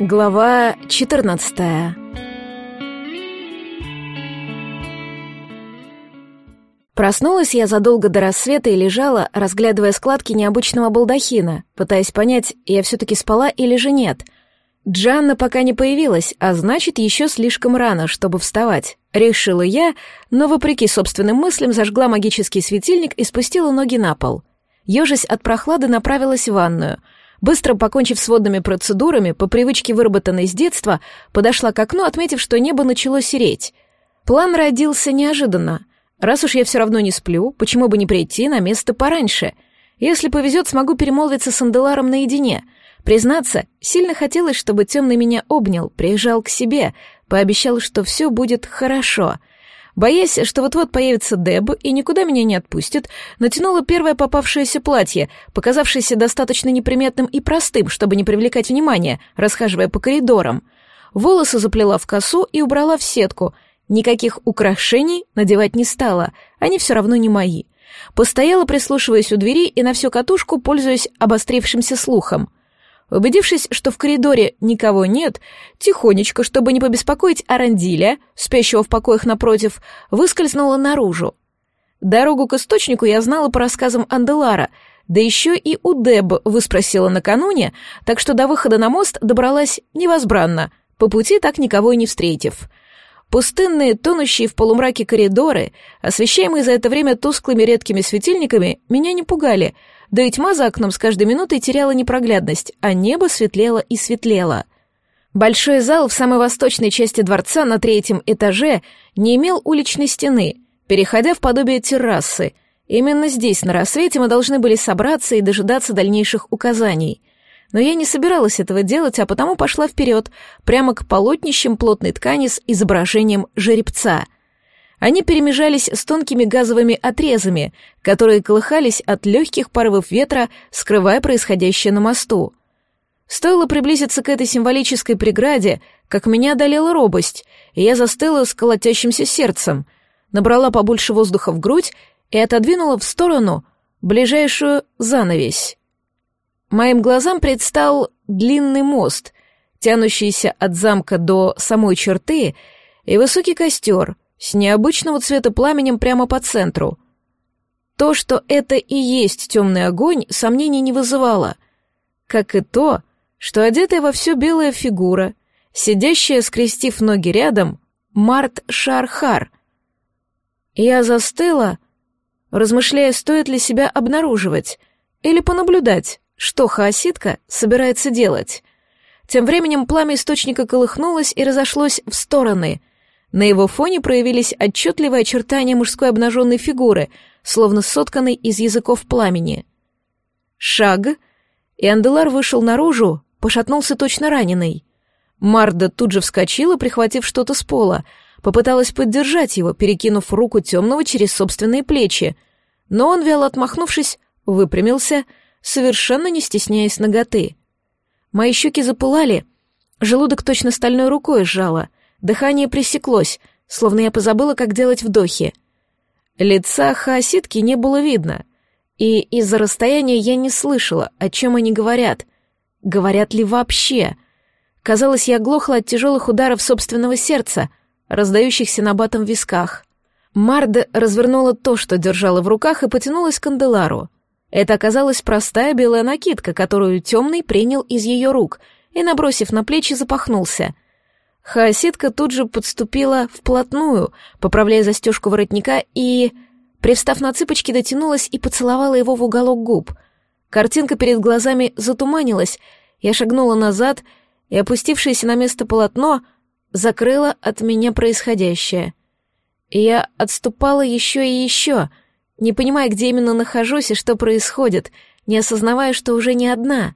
Глава 14 Проснулась я задолго до рассвета и лежала, разглядывая складки необычного балдахина, пытаясь понять, я все-таки спала или же нет. Джанна пока не появилась, а значит, еще слишком рано, чтобы вставать. Решила я, но, вопреки собственным мыслям, зажгла магический светильник и спустила ноги на пол. Ежась от прохлады направилась в ванную — Быстро покончив с водными процедурами, по привычке выработанной с детства, подошла к окну, отметив, что небо начало сереть. План родился неожиданно. Раз уж я все равно не сплю, почему бы не прийти на место пораньше? Если повезет, смогу перемолвиться с Анделаром наедине. Признаться, сильно хотелось, чтобы темный меня обнял, приезжал к себе, пообещал, что все будет хорошо — Боясь, что вот-вот появится Деб и никуда меня не отпустит, натянула первое попавшееся платье, показавшееся достаточно неприметным и простым, чтобы не привлекать внимания, расхаживая по коридорам. Волосы заплела в косу и убрала в сетку. Никаких украшений надевать не стала, они все равно не мои. Постояла, прислушиваясь у двери и на всю катушку, пользуясь обострившимся слухом — Убедившись, что в коридоре никого нет, тихонечко, чтобы не побеспокоить Арандиля, спящего в покоях напротив, выскользнула наружу. Дорогу к источнику я знала по рассказам Анделара, да еще и у Деб выспросила накануне, так что до выхода на мост добралась невозбранно, по пути так никого и не встретив. Пустынные, тонущие в полумраке коридоры, освещаемые за это время тусклыми редкими светильниками, меня не пугали — да и тьма за окном с каждой минутой теряла непроглядность, а небо светлело и светлело. Большой зал в самой восточной части дворца на третьем этаже не имел уличной стены, переходя в подобие террасы. Именно здесь, на рассвете, мы должны были собраться и дожидаться дальнейших указаний. Но я не собиралась этого делать, а потому пошла вперед, прямо к полотнищам плотной ткани с изображением жеребца — они перемежались с тонкими газовыми отрезами, которые колыхались от легких порывов ветра, скрывая происходящее на мосту. Стоило приблизиться к этой символической преграде, как меня одолела робость, и я застыла с колотящимся сердцем, набрала побольше воздуха в грудь и отодвинула в сторону ближайшую занавесь. Моим глазам предстал длинный мост, тянущийся от замка до самой черты, и высокий костер — с необычного цвета пламенем прямо по центру. То, что это и есть темный огонь, сомнений не вызывало, как и то, что одетая во все белая фигура, сидящая, скрестив ноги рядом, Март Шархар. Я застыла, размышляя, стоит ли себя обнаруживать или понаблюдать, что хаоситка собирается делать. Тем временем пламя источника колыхнулось и разошлось в стороны, на его фоне проявились отчетливые очертания мужской обнаженной фигуры, словно сотканной из языков пламени. Шаг, и Анделар вышел наружу, пошатнулся точно раненый. Марда тут же вскочила, прихватив что-то с пола, попыталась поддержать его, перекинув руку темного через собственные плечи, но он, вяло отмахнувшись, выпрямился, совершенно не стесняясь ноготы. Мои щеки запылали, желудок точно стальной рукой сжало — Дыхание пресеклось, словно я позабыла, как делать вдохи. Лица хаоситки не было видно, и из-за расстояния я не слышала, о чем они говорят. Говорят ли вообще? Казалось, я глохла от тяжелых ударов собственного сердца, раздающихся на батом висках. Марда развернула то, что держала в руках, и потянулась к канделару. Это оказалась простая белая накидка, которую темный принял из ее рук, и, набросив на плечи, запахнулся — Хаоситка тут же подступила вплотную, поправляя застежку воротника и, привстав на цыпочки, дотянулась и поцеловала его в уголок губ. Картинка перед глазами затуманилась, я шагнула назад, и опустившееся на место полотно закрыло от меня происходящее. И я отступала еще и еще, не понимая, где именно нахожусь и что происходит, не осознавая, что уже не одна.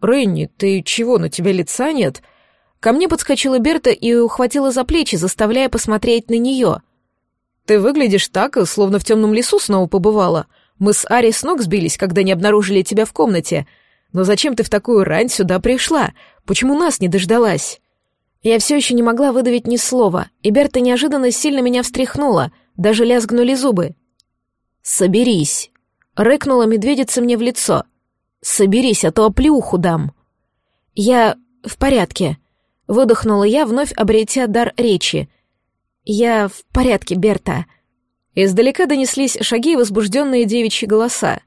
«Ренни, ты чего, на тебя лица нет?» Ко мне подскочила Берта и ухватила за плечи, заставляя посмотреть на нее. «Ты выглядишь так, словно в темном лесу снова побывала. Мы с Ари с ног сбились, когда не обнаружили тебя в комнате. Но зачем ты в такую рань сюда пришла? Почему нас не дождалась?» Я все еще не могла выдавить ни слова, и Берта неожиданно сильно меня встряхнула, даже лязгнули зубы. «Соберись!» — рыкнула медведица мне в лицо. «Соберись, а то оплеуху дам!» Я в порядке», — выдохнула я, вновь обретя дар речи. «Я в порядке, Берта». Издалека донеслись шаги и возбужденные девичьи голоса.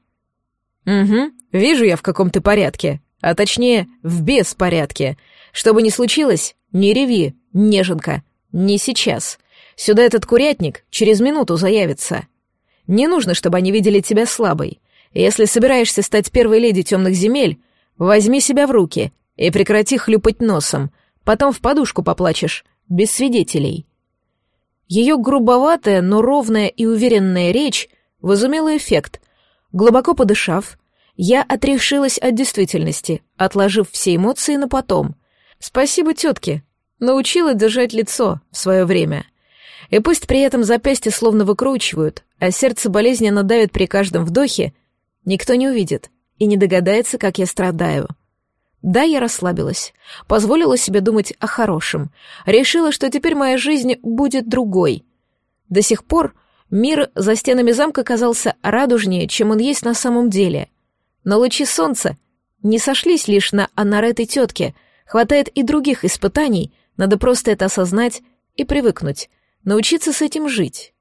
«Угу, вижу я, в каком ты порядке, а точнее, в беспорядке. Что бы ни случилось, не реви, неженка, не сейчас. Сюда этот курятник через минуту заявится. Не нужно, чтобы они видели тебя слабой. Если собираешься стать первой леди темных земель, возьми себя в руки и прекрати хлюпать носом, потом в подушку поплачешь, без свидетелей». Ее грубоватая, но ровная и уверенная речь возымела эффект. Глубоко подышав, я отрешилась от действительности, отложив все эмоции на потом. Спасибо тетке, научила держать лицо в свое время. И пусть при этом запястья словно выкручивают, а сердце болезненно давит при каждом вдохе, никто не увидит и не догадается, как я страдаю. Да, я расслабилась, позволила себе думать о хорошем, решила, что теперь моя жизнь будет другой. До сих пор мир за стенами замка казался радужнее, чем он есть на самом деле. Но лучи солнца не сошлись лишь на Анарет и тетке, хватает и других испытаний, надо просто это осознать и привыкнуть, научиться с этим жить.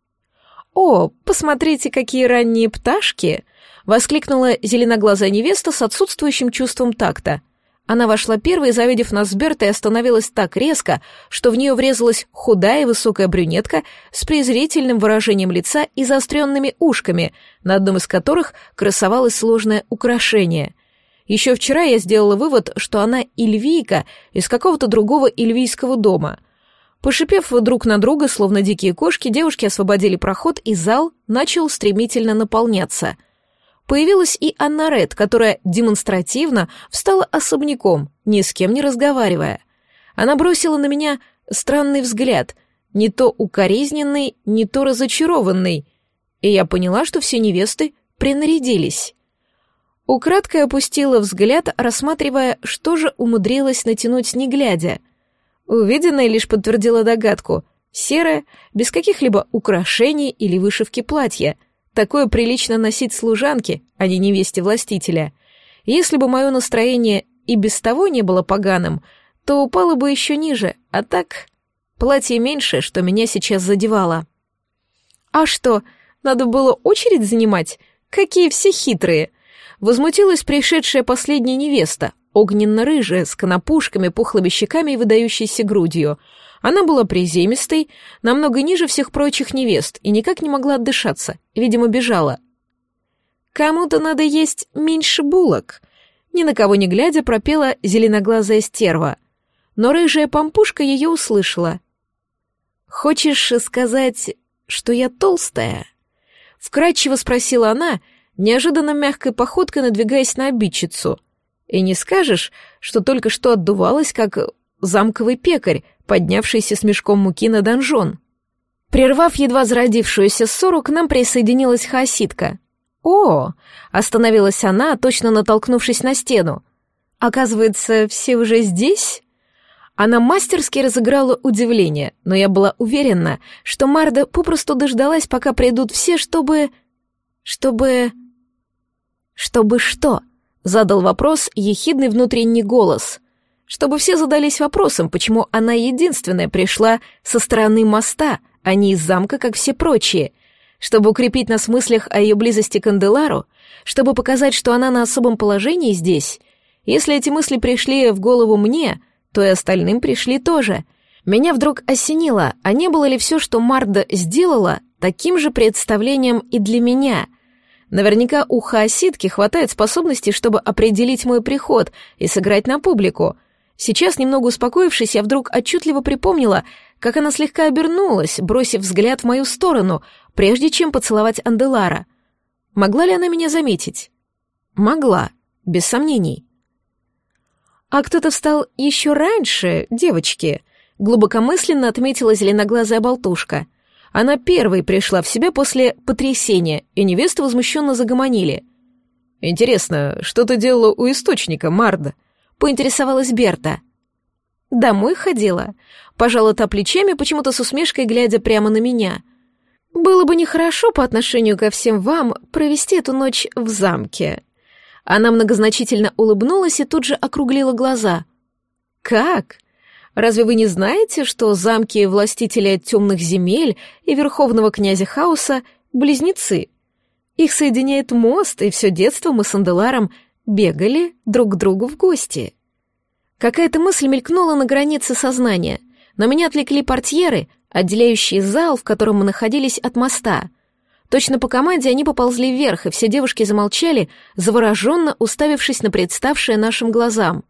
«О, посмотрите, какие ранние пташки!» — воскликнула зеленоглазая невеста с отсутствующим чувством такта. Она вошла первой, завидев нас с Бертой, остановилась так резко, что в нее врезалась худая высокая брюнетка с презрительным выражением лица и заостренными ушками, на одном из которых красовалось сложное украшение. Еще вчера я сделала вывод, что она ильвийка из какого-то другого ильвийского дома. Пошипев друг на друга, словно дикие кошки, девушки освободили проход, и зал начал стремительно наполняться — Появилась и Анна Ред, которая демонстративно встала особняком, ни с кем не разговаривая. Она бросила на меня странный взгляд, не то укоризненный, не то разочарованный, и я поняла, что все невесты принарядились. Украдкой опустила взгляд, рассматривая, что же умудрилась натянуть не глядя. Увиденное лишь подтвердило догадку — серое, без каких-либо украшений или вышивки платья — Такое прилично носить служанке, а не невесте властителя. Если бы мое настроение и без того не было поганым, то упало бы еще ниже, а так... Платье меньше, что меня сейчас задевало. «А что, надо было очередь занимать? Какие все хитрые!» Возмутилась пришедшая последняя невеста, огненно-рыжая, с конопушками, пухлыми щеками и выдающейся грудью — она была приземистой, намного ниже всех прочих невест и никак не могла отдышаться, видимо, бежала. «Кому-то надо есть меньше булок», — ни на кого не глядя пропела зеленоглазая стерва. Но рыжая помпушка ее услышала. «Хочешь сказать, что я толстая?» Вкратчиво спросила она, неожиданно мягкой походкой надвигаясь на обидчицу. «И не скажешь, что только что отдувалась, как замковый пекарь, поднявшийся с мешком муки на донжон. Прервав едва зародившуюся ссору, к нам присоединилась хаоситка. «О!» — остановилась она, точно натолкнувшись на стену. «Оказывается, все уже здесь?» Она мастерски разыграла удивление, но я была уверена, что Марда попросту дождалась, пока придут все, чтобы... чтобы... «Чтобы что?» — задал вопрос ехидный внутренний голос чтобы все задались вопросом, почему она единственная пришла со стороны моста, а не из замка, как все прочие, чтобы укрепить нас в мыслях о ее близости к Анделару, чтобы показать, что она на особом положении здесь. Если эти мысли пришли в голову мне, то и остальным пришли тоже. Меня вдруг осенило, а не было ли все, что Марда сделала, таким же представлением и для меня — Наверняка у хаоситки хватает способностей, чтобы определить мой приход и сыграть на публику. Сейчас, немного успокоившись, я вдруг отчетливо припомнила, как она слегка обернулась, бросив взгляд в мою сторону, прежде чем поцеловать Анделара. Могла ли она меня заметить? Могла, без сомнений. «А кто-то встал еще раньше, девочки», — глубокомысленно отметила зеленоглазая болтушка. Она первой пришла в себя после потрясения, и невесты возмущенно загомонили. «Интересно, что ты делала у источника, Марда?» Поинтересовалась Берта. «Домой ходила?» Пожала та плечами, почему-то с усмешкой глядя прямо на меня. «Было бы нехорошо по отношению ко всем вам провести эту ночь в замке». Она многозначительно улыбнулась и тут же округлила глаза. Как? Разве вы не знаете, что замки властителя темных земель и верховного князя хаоса — близнецы? Их соединяет мост, и все детство мы с Анделаром бегали друг к другу в гости. Какая-то мысль мелькнула на границе сознания, но меня отвлекли портьеры, отделяющие зал, в котором мы находились от моста. Точно по команде они поползли вверх, и все девушки замолчали, завороженно уставившись на представшее нашим глазам.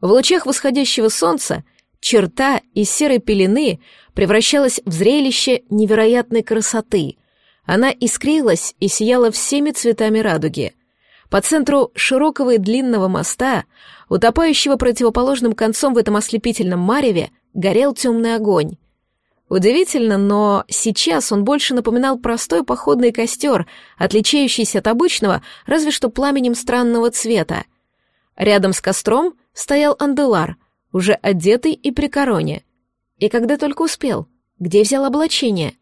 В лучах восходящего солнца черта из серой пелены превращалась в зрелище невероятной красоты. Она искрилась и сияла всеми цветами радуги. По центру широкого и длинного моста, утопающего противоположным концом в этом ослепительном мареве, горел темный огонь. Удивительно, но сейчас он больше напоминал простой походный костер, отличающийся от обычного, разве что пламенем странного цвета. Рядом с костром стоял Анделар, уже одетый и при короне. И когда только успел, где взял облачение?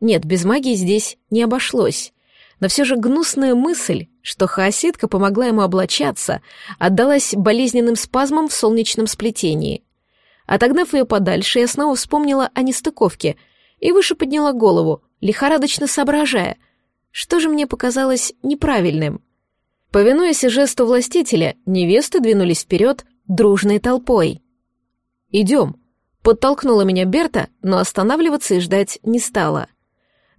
Нет, без магии здесь не обошлось. Но все же гнусная мысль, что хаоситка помогла ему облачаться, отдалась болезненным спазмам в солнечном сплетении. Отогнав ее подальше, я снова вспомнила о нестыковке и выше подняла голову, лихорадочно соображая, что же мне показалось неправильным. Повинуясь жесту властителя, невесты двинулись вперед дружной толпой. «Идем», — подтолкнула меня Берта, но останавливаться и ждать не стала.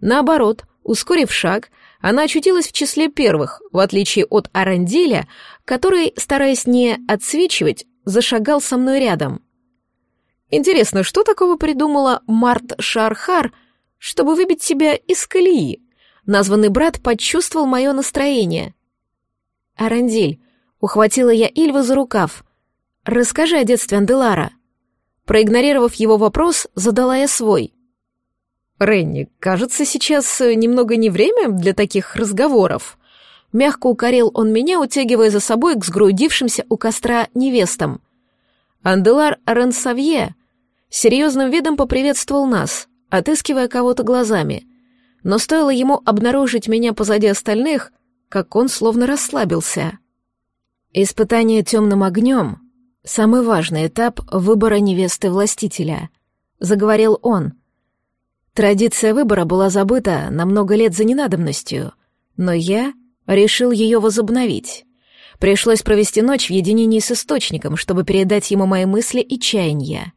Наоборот, ускорив шаг, она очутилась в числе первых, в отличие от Аранделя, который, стараясь не отсвечивать, зашагал со мной рядом. Интересно, что такого придумала Март Шархар, чтобы выбить себя из колеи? Названный брат почувствовал мое настроение. «Арандиль», — ухватила я Ильва за рукав, — «расскажи о детстве Анделара». Проигнорировав его вопрос, задала я свой. «Ренни, кажется, сейчас немного не время для таких разговоров». Мягко укорил он меня, утягивая за собой к сгрудившимся у костра невестам. Анделар Ренсавье серьезным видом поприветствовал нас, отыскивая кого-то глазами. Но стоило ему обнаружить меня позади остальных, как он словно расслабился. Испытание темным огнем Самый важный этап выбора невесты властителя, заговорил он. Традиция выбора была забыта на много лет за ненадобностью, но я решил ее возобновить. Пришлось провести ночь в единении с источником, чтобы передать ему мои мысли и чаяния.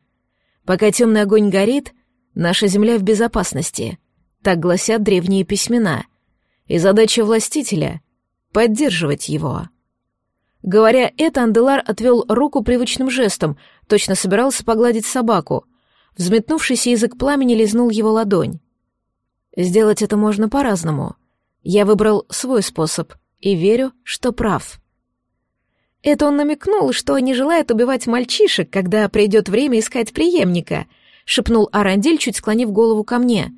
Пока темный огонь горит, наша земля в безопасности, так гласят древние письмена, и задача властителя — поддерживать его. Говоря это, Анделар отвел руку привычным жестом, точно собирался погладить собаку. Взметнувшийся язык пламени лизнул его ладонь. Сделать это можно по-разному. Я выбрал свой способ и верю, что прав. Это он намекнул, что не желает убивать мальчишек, когда придет время искать преемника, шепнул Арандиль, чуть склонив голову ко мне.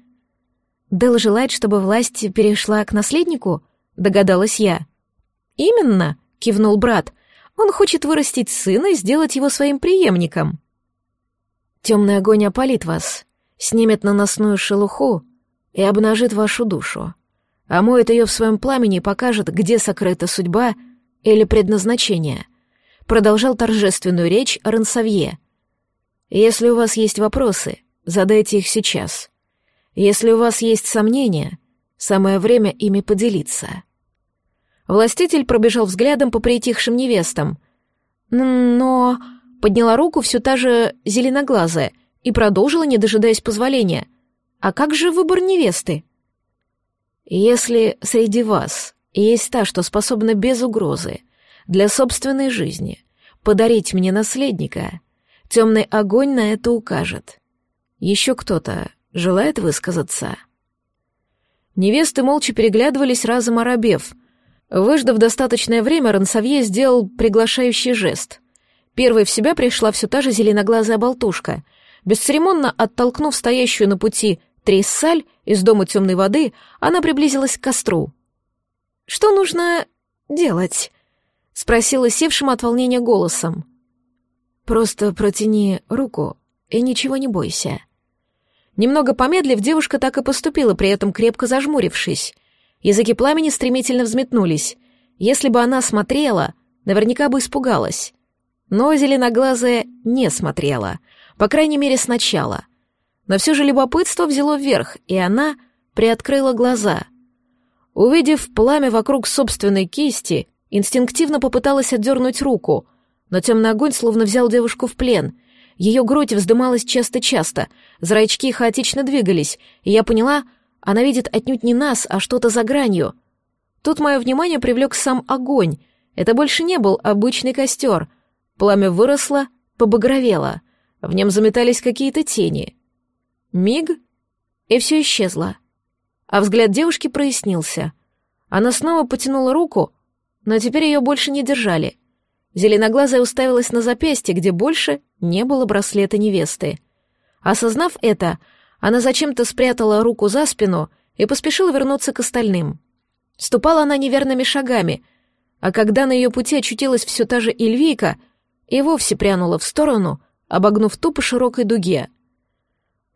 Дел желает, чтобы власть перешла к наследнику, догадалась я. Именно, кивнул брат. Он хочет вырастить сына и сделать его своим преемником. Темный огонь опалит вас, снимет наносную шелуху и обнажит вашу душу, омоет ее в своем пламени и покажет, где сокрыта судьба или предназначение. Продолжал торжественную речь Рансавье. Если у вас есть вопросы, задайте их сейчас. Если у вас есть сомнения, самое время ими поделиться. Властитель пробежал взглядом по притихшим невестам. Но... Подняла руку все та же зеленоглазая и продолжила, не дожидаясь позволения. «А как же выбор невесты?» «Если среди вас есть та, что способна без угрозы для собственной жизни подарить мне наследника, темный огонь на это укажет. Еще кто-то желает высказаться?» Невесты молча переглядывались, разом оробев — Выждав достаточное время, Рансавье сделал приглашающий жест. Первой в себя пришла все та же зеленоглазая болтушка. Бесцеремонно оттолкнув стоящую на пути Триссаль из дома темной воды, она приблизилась к костру. «Что нужно делать?» — спросила севшим от волнения голосом. «Просто протяни руку и ничего не бойся». Немного помедлив, девушка так и поступила, при этом крепко зажмурившись. Языки пламени стремительно взметнулись. Если бы она смотрела, наверняка бы испугалась. Но зеленоглазая не смотрела, по крайней мере сначала. Но все же любопытство взяло вверх, и она приоткрыла глаза. Увидев пламя вокруг собственной кисти, инстинктивно попыталась отдернуть руку, но темный огонь словно взял девушку в плен. Ее грудь вздымалась часто-часто, зрачки хаотично двигались, и я поняла, она видит отнюдь не нас, а что-то за гранью. Тут мое внимание привлек сам огонь. Это больше не был обычный костер. Пламя выросло, побагровело. В нем заметались какие-то тени. Миг, и все исчезло. А взгляд девушки прояснился. Она снова потянула руку, но теперь ее больше не держали. Зеленоглазая уставилась на запястье, где больше не было браслета невесты. Осознав это, она зачем-то спрятала руку за спину и поспешила вернуться к остальным. Ступала она неверными шагами, а когда на ее пути очутилась все та же Ильвийка, и вовсе прянула в сторону, обогнув тупо широкой дуге.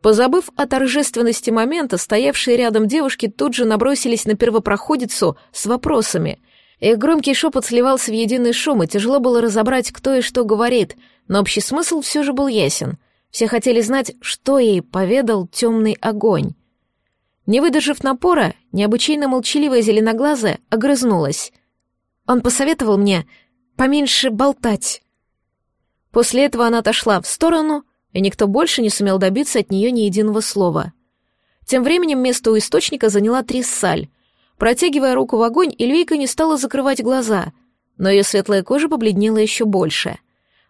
Позабыв о торжественности момента, стоявшие рядом девушки тут же набросились на первопроходицу с вопросами. Их громкий шепот сливался в единый шум, и тяжело было разобрать, кто и что говорит, но общий смысл все же был ясен. Все хотели знать, что ей поведал темный огонь. Не выдержав напора, необычайно молчаливая зеленоглазая огрызнулась. Он посоветовал мне поменьше болтать. После этого она отошла в сторону, и никто больше не сумел добиться от нее ни единого слова. Тем временем место у источника заняла Триссаль. Протягивая руку в огонь, Эльвийка не стала закрывать глаза, но ее светлая кожа побледнела еще больше.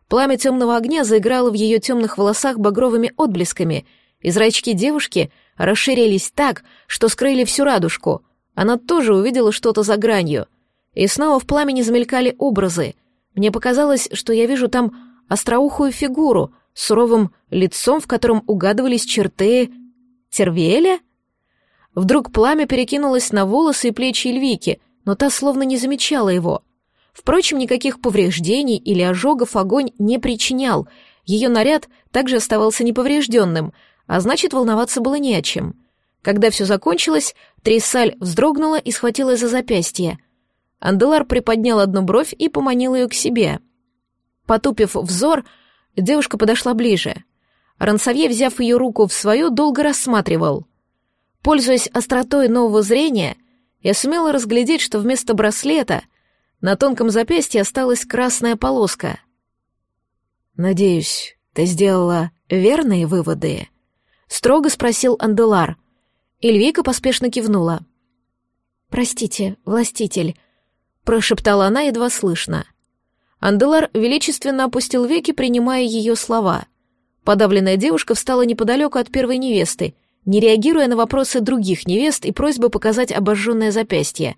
Пламя темного огня заиграло в ее темных волосах багровыми отблесками, и зрачки девушки расширились так, что скрыли всю радужку. Она тоже увидела что-то за гранью. И снова в пламени замелькали образы. Мне показалось, что я вижу там остроухую фигуру, суровым лицом, в котором угадывались черты... Тервеля? Вдруг пламя перекинулось на волосы и плечи Эльвики, но та словно не замечала его. Впрочем, никаких повреждений или ожогов огонь не причинял, ее наряд также оставался неповрежденным, а значит, волноваться было не о чем. Когда все закончилось, Трисаль вздрогнула и схватилась за запястье. Анделар приподнял одну бровь и поманил ее к себе. Потупив взор, Девушка подошла ближе. Рансавье, взяв ее руку в свою, долго рассматривал. Пользуясь остротой нового зрения, я сумела разглядеть, что вместо браслета на тонком запястье осталась красная полоска. «Надеюсь, ты сделала верные выводы?» — строго спросил Анделар. Эльвика поспешно кивнула. «Простите, властитель», — прошептала она едва слышно. — Анделар величественно опустил веки, принимая ее слова. Подавленная девушка встала неподалеку от первой невесты, не реагируя на вопросы других невест и просьбы показать обожженное запястье.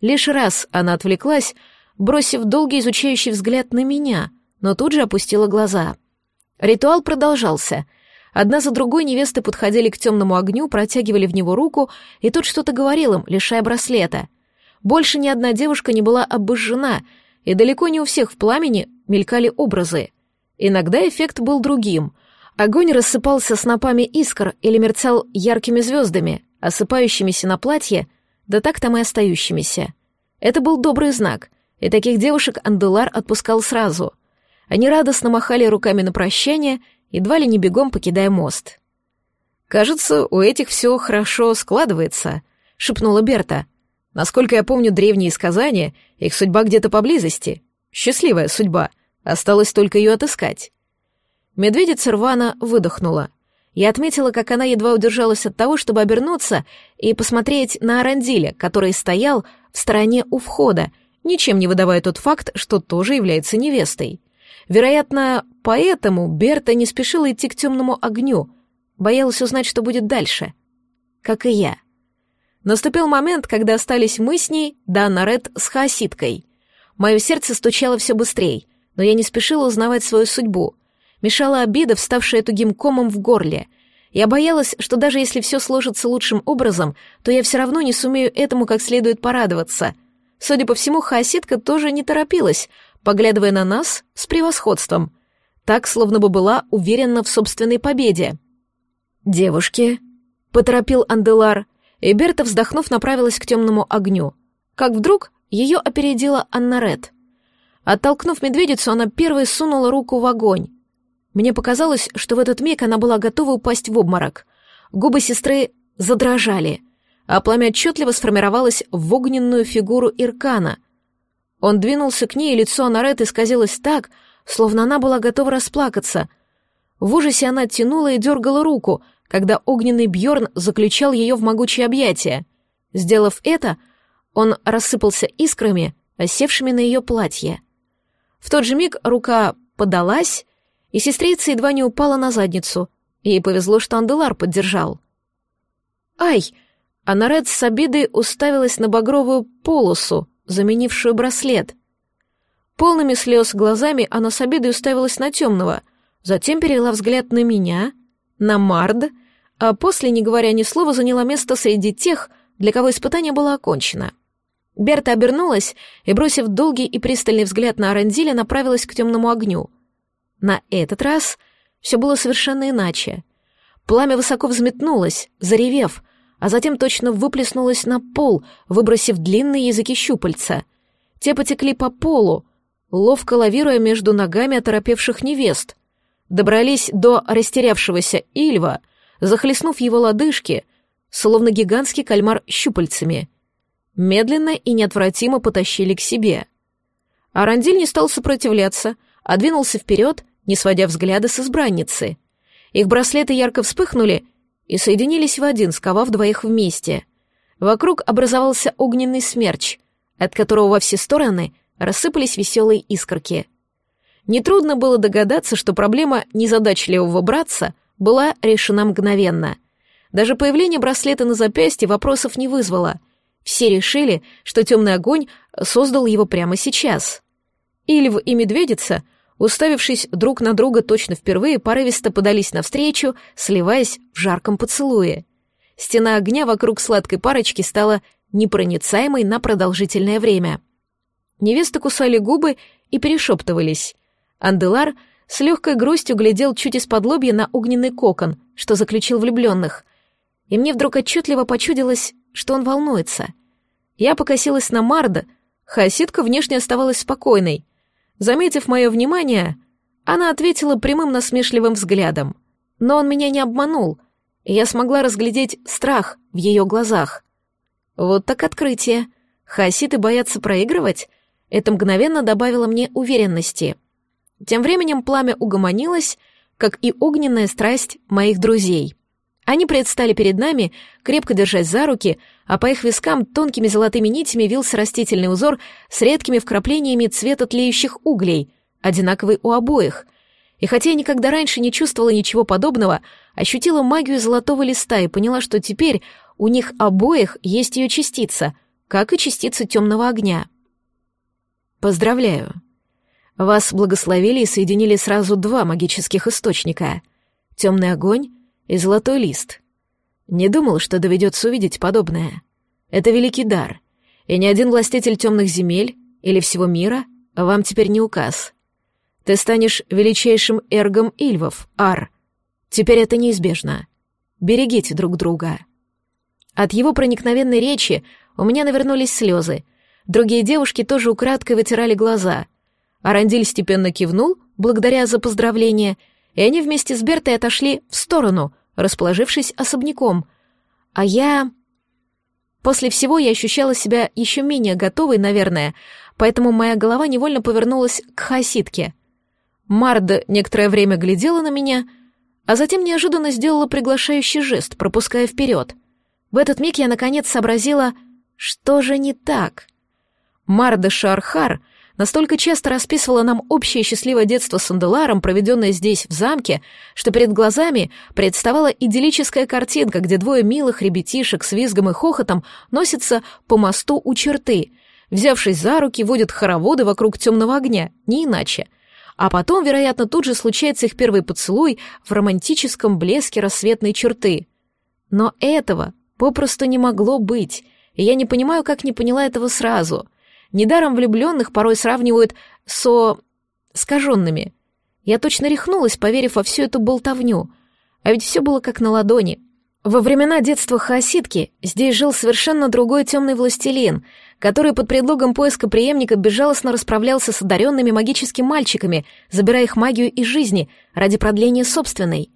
Лишь раз она отвлеклась, бросив долгий изучающий взгляд на меня, но тут же опустила глаза. Ритуал продолжался. Одна за другой невесты подходили к темному огню, протягивали в него руку, и тут что-то говорил им, лишая браслета. Больше ни одна девушка не была обожжена — и далеко не у всех в пламени мелькали образы. Иногда эффект был другим. Огонь рассыпался снопами искр или мерцал яркими звездами, осыпающимися на платье, да так там и остающимися. Это был добрый знак, и таких девушек Анделар отпускал сразу. Они радостно махали руками на прощание, едва ли не бегом покидая мост. «Кажется, у этих все хорошо складывается», — шепнула Берта — Насколько я помню древние сказания, их судьба где-то поблизости. Счастливая судьба. Осталось только ее отыскать. Медведица рвано выдохнула. Я отметила, как она едва удержалась от того, чтобы обернуться и посмотреть на Арандиля, который стоял в стороне у входа, ничем не выдавая тот факт, что тоже является невестой. Вероятно, поэтому Берта не спешила идти к темному огню, боялась узнать, что будет дальше. Как и я. Наступил момент, когда остались мы с ней, да Нарет с Хаоситкой. Мое сердце стучало все быстрее, но я не спешила узнавать свою судьбу. Мешала обида, вставшая тугим комом в горле. Я боялась, что даже если все сложится лучшим образом, то я все равно не сумею этому как следует порадоваться. Судя по всему, Хаоситка тоже не торопилась, поглядывая на нас с превосходством. Так, словно бы была уверена в собственной победе. «Девушки», — поторопил Анделар, — и Берта, вздохнув, направилась к темному огню. Как вдруг ее опередила Анна Ред. Оттолкнув медведицу, она первой сунула руку в огонь. Мне показалось, что в этот миг она была готова упасть в обморок. Губы сестры задрожали, а пламя отчетливо сформировалось в огненную фигуру Иркана. Он двинулся к ней, и лицо Анарет исказилось так, словно она была готова расплакаться. В ужасе она тянула и дергала руку, когда огненный Бьорн заключал ее в могучее объятие. Сделав это, он рассыпался искрами, осевшими на ее платье. В тот же миг рука подалась, и сестрица едва не упала на задницу. Ей повезло, что Анделар поддержал. «Ай!» Анарет с обидой уставилась на багровую полосу, заменившую браслет. Полными слез глазами она с обидой уставилась на темного, затем перевела взгляд на меня, на Мард, а после, не говоря ни слова, заняла место среди тех, для кого испытание было окончено. Берта обернулась и, бросив долгий и пристальный взгляд на Арандиля, направилась к темному огню. На этот раз все было совершенно иначе. Пламя высоко взметнулось, заревев, а затем точно выплеснулось на пол, выбросив длинные языки щупальца. Те потекли по полу, ловко лавируя между ногами оторопевших невест. Добрались до растерявшегося Ильва, захлестнув его лодыжки, словно гигантский кальмар щупальцами. Медленно и неотвратимо потащили к себе. Арандиль не стал сопротивляться, а двинулся вперед, не сводя взгляда с избранницы. Их браслеты ярко вспыхнули и соединились в один, сковав двоих вместе. Вокруг образовался огненный смерч, от которого во все стороны рассыпались веселые искорки. Нетрудно было догадаться, что проблема незадачливого братца была решена мгновенно. Даже появление браслета на запястье вопросов не вызвало. Все решили, что темный огонь создал его прямо сейчас. Ильв и Медведица, уставившись друг на друга точно впервые, порывисто подались навстречу, сливаясь в жарком поцелуе. Стена огня вокруг сладкой парочки стала непроницаемой на продолжительное время. Невесты кусали губы и перешептывались. Анделар с легкой грустью глядел чуть из-под лобья на огненный кокон, что заключил влюбленных. И мне вдруг отчетливо почудилось, что он волнуется. Я покосилась на Марда, Хасидка внешне оставалась спокойной. Заметив мое внимание, она ответила прямым насмешливым взглядом. Но он меня не обманул, и я смогла разглядеть страх в ее глазах. Вот так открытие. Хаситы боятся проигрывать? Это мгновенно добавило мне уверенности. Тем временем пламя угомонилось, как и огненная страсть моих друзей. Они предстали перед нами, крепко держась за руки, а по их вискам тонкими золотыми нитями вился растительный узор с редкими вкраплениями цвета тлеющих углей, одинаковый у обоих. И хотя я никогда раньше не чувствовала ничего подобного, ощутила магию золотого листа и поняла, что теперь у них обоих есть ее частица, как и частица темного огня. Поздравляю. Вас благословили и соединили сразу два магических источника — темный огонь и золотой лист. Не думал, что доведется увидеть подобное. Это великий дар, и ни один властитель темных земель или всего мира вам теперь не указ. Ты станешь величайшим эргом Ильвов, Ар. Теперь это неизбежно. Берегите друг друга. От его проникновенной речи у меня навернулись слезы. Другие девушки тоже украдкой вытирали глаза. Арандиль степенно кивнул, благодаря за поздравление, и они вместе с Бертой отошли в сторону, расположившись особняком. А я... После всего я ощущала себя еще менее готовой, наверное, поэтому моя голова невольно повернулась к хасидке. Марда некоторое время глядела на меня, а затем неожиданно сделала приглашающий жест, пропуская вперед. В этот миг я наконец сообразила, что же не так. Марда Шархар — настолько часто расписывала нам общее счастливое детство с Анделаром, проведенное здесь, в замке, что перед глазами представала идиллическая картинка, где двое милых ребятишек с визгом и хохотом носятся по мосту у черты, взявшись за руки, водят хороводы вокруг темного огня, не иначе. А потом, вероятно, тут же случается их первый поцелуй в романтическом блеске рассветной черты. Но этого попросту не могло быть, и я не понимаю, как не поняла этого сразу — Недаром влюбленных порой сравнивают со... скаженными. Я точно рехнулась, поверив во всю эту болтовню. А ведь все было как на ладони. Во времена детства хаоситки здесь жил совершенно другой темный властелин, который под предлогом поиска преемника безжалостно расправлялся с одаренными магическими мальчиками, забирая их магию из жизни ради продления собственной.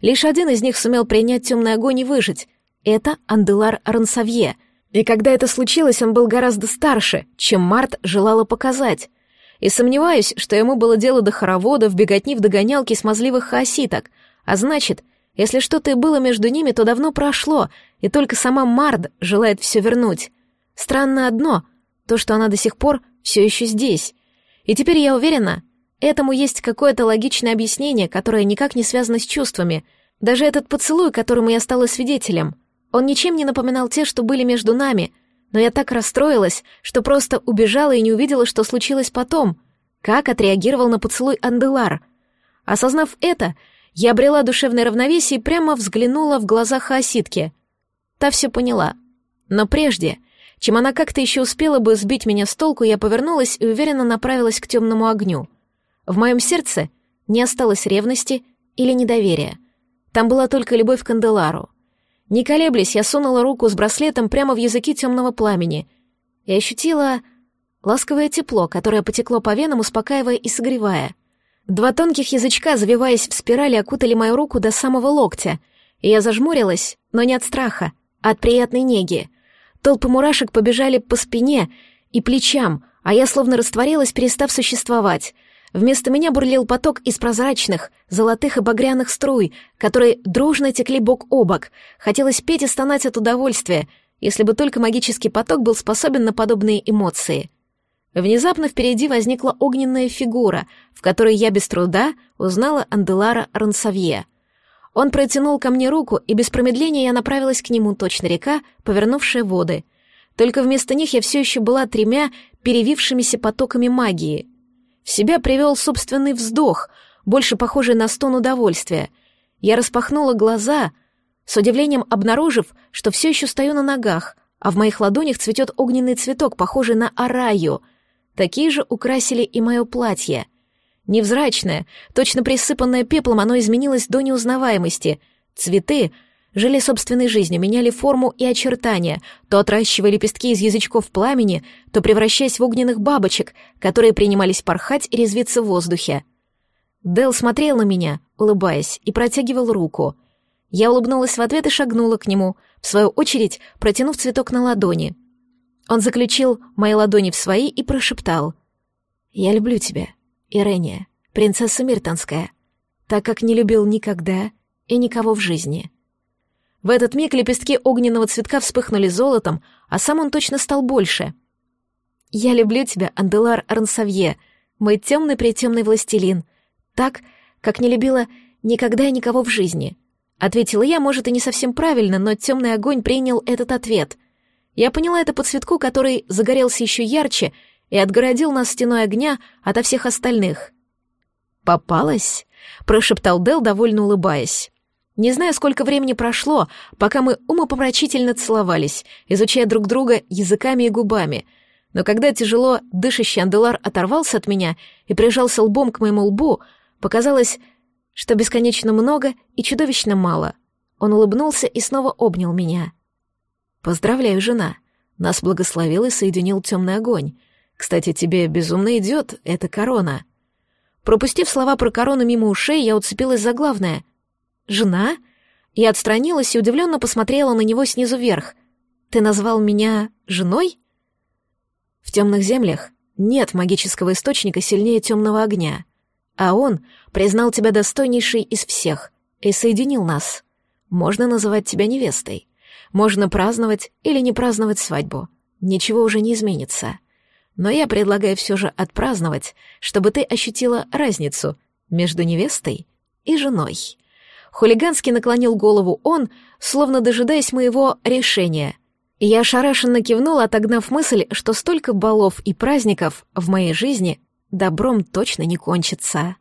Лишь один из них сумел принять темный огонь и выжить. Это Анделар Рансавье. И когда это случилось, он был гораздо старше, чем Март желала показать. И сомневаюсь, что ему было дело до хороводов, беготни в догонялке смазливых хаоситок. А значит, если что-то и было между ними, то давно прошло, и только сама Мард желает все вернуть. Странно одно — то, что она до сих пор все еще здесь. И теперь я уверена, этому есть какое-то логичное объяснение, которое никак не связано с чувствами. Даже этот поцелуй, которому я стала свидетелем, он ничем не напоминал те, что были между нами, но я так расстроилась, что просто убежала и не увидела, что случилось потом, как отреагировал на поцелуй Анделар. Осознав это, я обрела душевное равновесие и прямо взглянула в глаза Хаоситки. Та все поняла. Но прежде чем она как-то еще успела бы сбить меня с толку, я повернулась и уверенно направилась к темному огню. В моем сердце не осталось ревности или недоверия. Там была только любовь к Канделару. Не колеблясь, я сунула руку с браслетом прямо в языки темного пламени и ощутила ласковое тепло, которое потекло по венам, успокаивая и согревая. Два тонких язычка, завиваясь в спирали, окутали мою руку до самого локтя, и я зажмурилась, но не от страха, а от приятной неги. Толпы мурашек побежали по спине и плечам, а я словно растворилась, перестав существовать. Вместо меня бурлил поток из прозрачных, золотых и багряных струй, которые дружно текли бок о бок. Хотелось петь и стонать от удовольствия, если бы только магический поток был способен на подобные эмоции. Внезапно впереди возникла огненная фигура, в которой я без труда узнала Анделара Рансавье — он протянул ко мне руку, и без промедления я направилась к нему, точно река, повернувшая воды. Только вместо них я все еще была тремя перевившимися потоками магии. В себя привел собственный вздох, больше похожий на стон удовольствия. Я распахнула глаза, с удивлением обнаружив, что все еще стою на ногах, а в моих ладонях цветет огненный цветок, похожий на араю. Такие же украсили и мое платье — Невзрачное, точно присыпанное пеплом, оно изменилось до неузнаваемости. Цветы жили собственной жизнью, меняли форму и очертания, то отращивая лепестки из язычков пламени, то превращаясь в огненных бабочек, которые принимались порхать и резвиться в воздухе. Дел смотрел на меня, улыбаясь, и протягивал руку. Я улыбнулась в ответ и шагнула к нему, в свою очередь протянув цветок на ладони. Он заключил мои ладони в свои и прошептал. «Я люблю тебя, Ирения, принцесса Миртонская, так как не любил никогда и никого в жизни. В этот миг лепестки огненного цветка вспыхнули золотом, а сам он точно стал больше. «Я люблю тебя, Анделар Арнсавье, мой темный-притемный властелин, так, как не любила никогда и никого в жизни», — ответила я, может, и не совсем правильно, но темный огонь принял этот ответ. Я поняла это по цветку, который загорелся еще ярче — и отгородил нас стеной огня ото всех остальных. «Попалась?» — прошептал Дел, довольно улыбаясь. Не знаю, сколько времени прошло, пока мы умопомрачительно целовались, изучая друг друга языками и губами. Но когда тяжело дышащий Анделар оторвался от меня и прижался лбом к моему лбу, показалось, что бесконечно много и чудовищно мало. Он улыбнулся и снова обнял меня. «Поздравляю, жена. Нас благословил и соединил темный огонь. Кстати, тебе безумно идет эта корона. Пропустив слова про корону мимо ушей, я уцепилась за главное. «Жена?» Я отстранилась и удивленно посмотрела на него снизу вверх. «Ты назвал меня женой?» В темных землях нет магического источника сильнее темного огня, а он признал тебя достойнейшей из всех и соединил нас. Можно называть тебя невестой. Можно праздновать или не праздновать свадьбу. Ничего уже не изменится но я предлагаю все же отпраздновать, чтобы ты ощутила разницу между невестой и женой». Хулигански наклонил голову он, словно дожидаясь моего решения. Я ошарашенно кивнула, отогнав мысль, что столько балов и праздников в моей жизни добром точно не кончится.